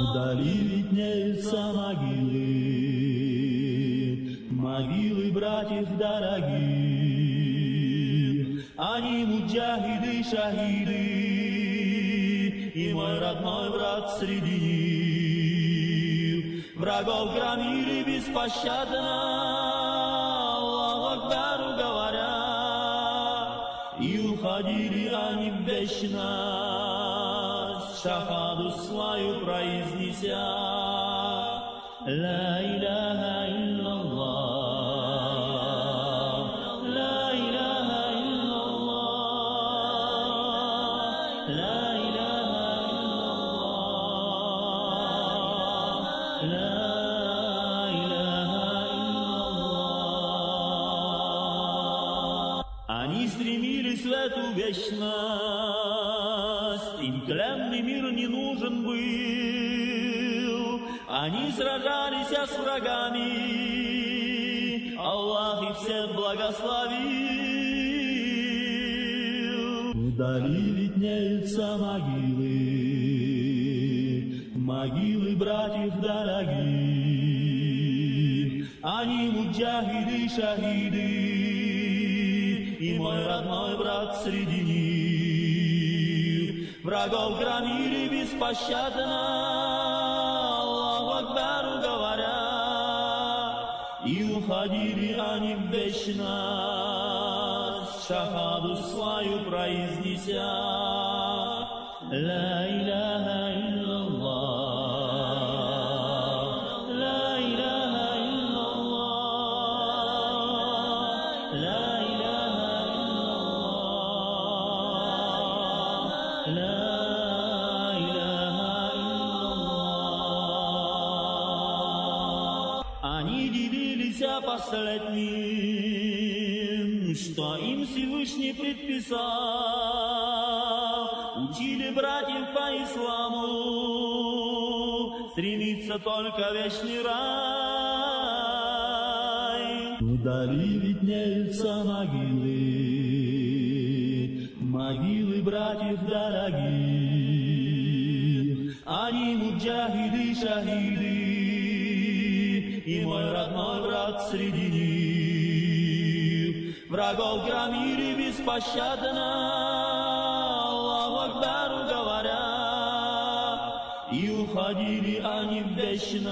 Вдали виднеются могилы, могилы братьев дорогих. Они муджахиды, шахиды, и мой родной брат среди них. Врагов громили беспощадно, и уходили они в вечность, шахаду свою произнеся. Ла иляха илляллах, ла иляха илляллах, ла иляха илляллах, ла иляха Они стремились в эту вечность, им тленный мир не нужен был. Они сражались с врагами, Аллах их всех благословил. Вдали виднеются могилы, могилы братьев дорогих. Они муджахиды, шахиды, и мой родной брат среди них. Врагов громили беспощадно, Аллаху Акбару говоря, и уходили они в вечность, шахаду свою произнеся. Ла иляха илляллах, Они делились последним, что им Всевышний предписал. Учили братьев по исламу, стремится только вечный рай. Вдали виднеются могилы, могилы братьев дорогих. Они муджахиды, шахиды, и мой родной брат среди них. Врагов громили беспощадно, Аллаху Акбару говоря, и уходили они в вечность,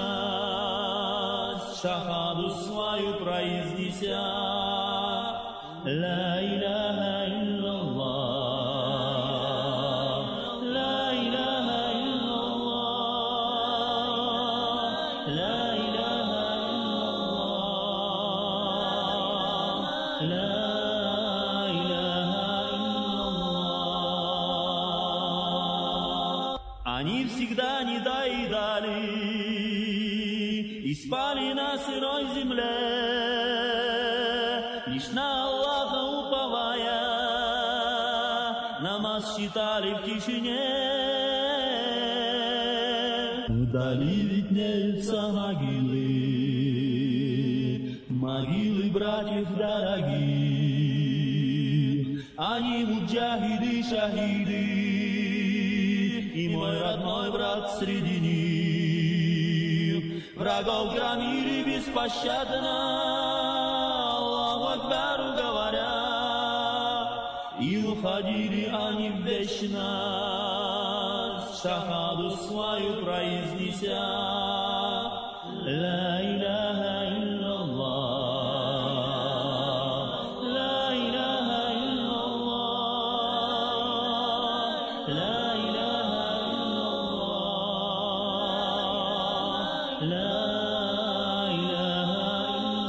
шахаду свою произнеся. Ла Они всегда не доедали и спали на сырой земле, лишь на Аллаха уповая, намаз читали в тишине. Вдали виднеются могилы, могилы братьев дорогих. Они муджахиды, шахиды, и мой родной брат среди них. Врагов громили беспощадно, Аллаху Акбару говоря, и уходили они в вечность, шахаду свою произнеся. Ла иляха илляллах, ла иляха илляллах, ла иляха илляллах, ла иляха илляллах.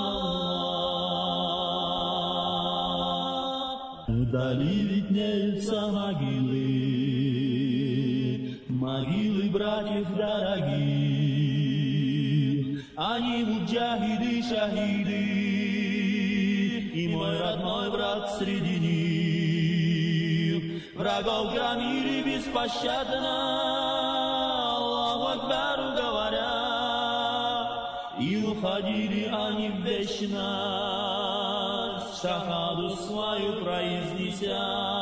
Вдали виднеются могилы, могилы братьев дорогих. Они муджахиды, шахиды, и мой родной брат среди них. Врагов громили беспощадно, Аллаху Акбару говоря, и уходили они в вечность, шахаду свою произнеся.